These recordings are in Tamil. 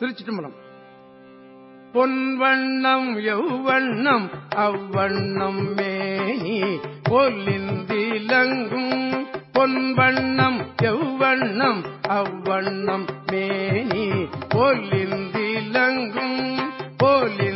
திருச்சிட்டம்பலம் பொன்வண்ணம் எவ்வண்ணம் அவ்வண்ணம் மேனி பொல்லிந்திலங்கும் பொன்வண்ணம் எவ்வண்ணம் அவ்வண்ணம் மேனி பொல்லிந்திலங்கும் போலிந்திலங்கும்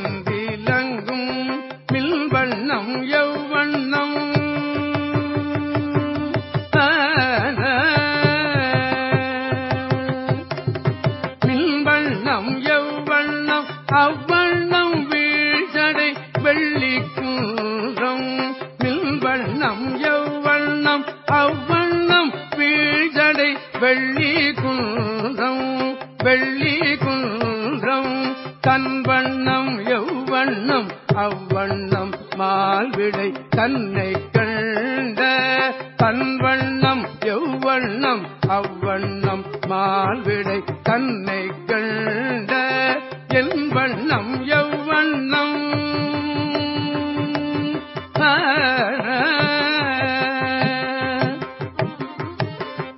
அவ்வண்ணம் வீழ்ச்சடை வெள்ளி குன்றம் மின்வண்ணம் எவ்வண்ணம் அவ்வண்ணம் வீழ்ச்சடை வெள்ளி குன்றம் வெள்ளி குன்றம் தன் வண்ணம் எவ்வண்ணம் அவ்வண்ணம் மால்விடை தன்னை கண்ட தன் என் எவ்வண்ணம்?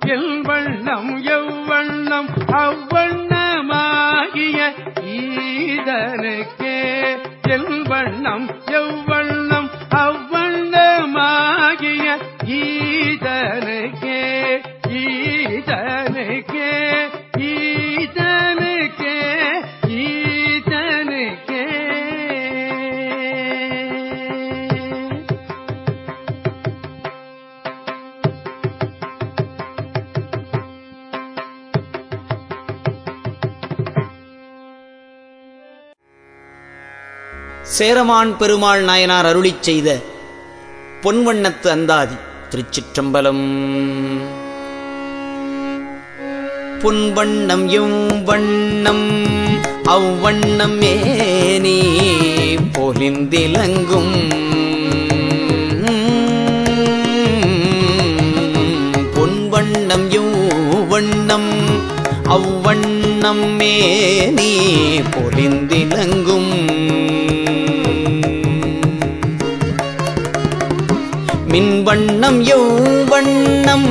எவ்வண்ணம் எவ்வண்ணம்? அவ்வண்ணமாகிய ஈதனுக்கே. எவ்வண்ணம் எவ்வண்ணம்? அவ்வண்ணமாகிய ஈதனுக்கே. ஈதன் சேரமான் பெருமாள் நாயனார் அருளி செய்த பொன்வண்ணத்து அந்தாதி திருச்சிற்றம்பலம். பொன்வண்ணம் எம் வண்ணம் அவ்வண்ணம் ஏனே பொலிந்திலங்கும். பொன்வண்ணம் எவ்வண்ணம் அவ்வண்ணம் மேனே பொலிந்திலங்கும். மின்வண்ணம் எவ்வண்ணம்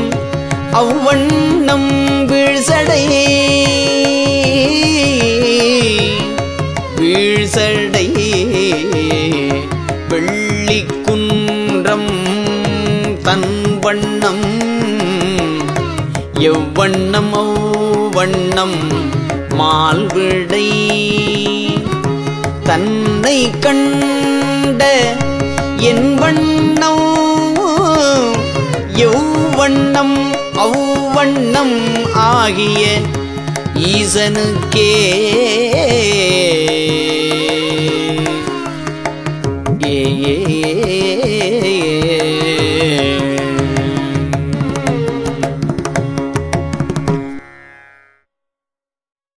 அவ்வண்ணம் வீழ்சடை. வீழ்சடை வெள்ளி குன்றம் தன் வண்ணம் எவ்வண்ணம் அவ்வண்ணம் மால்விடை தன்னை கண்ட என் வண்ணம் எவ்வண்ணம் அவ்வண்ணம் ஆகிய ஈசனுக்கே.